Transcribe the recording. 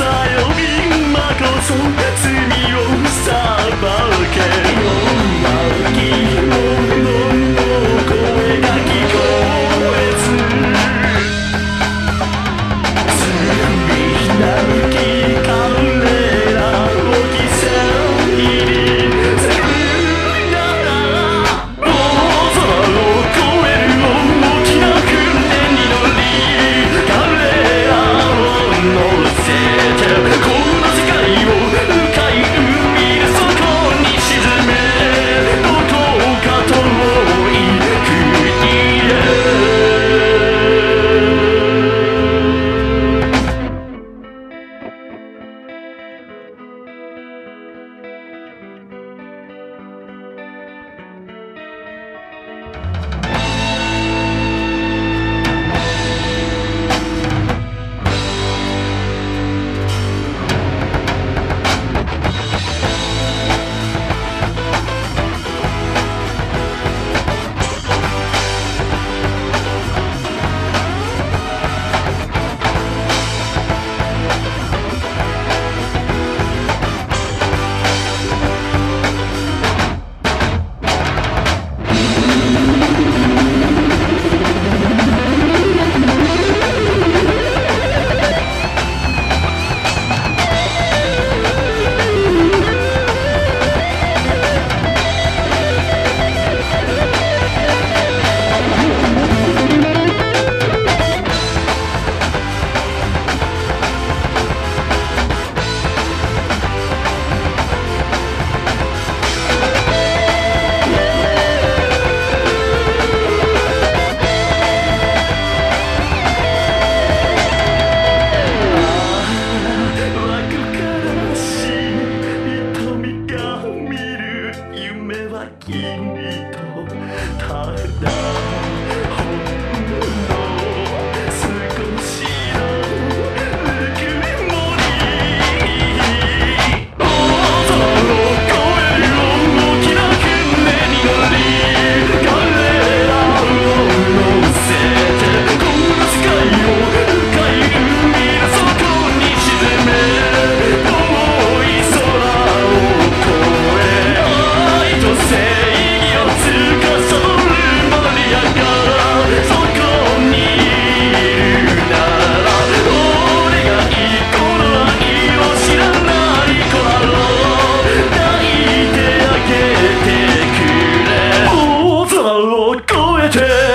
sun. United.